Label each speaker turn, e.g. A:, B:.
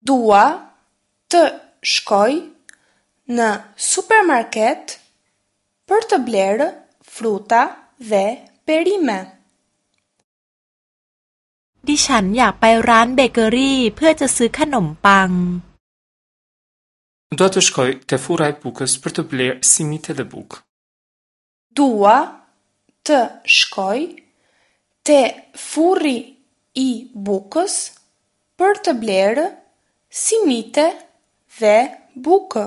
A: Dua të shkoj në supermarket për të
B: blerë
A: fruta dhe perime.
C: Dishan yak pai ran bekeri phya cha sy khanom pang.
D: Dua të shkoj te furra e bukës për të blerë simite dhe bukë.
A: Dua të shkoj te furri i bukës për të blerë simite dhe bukë.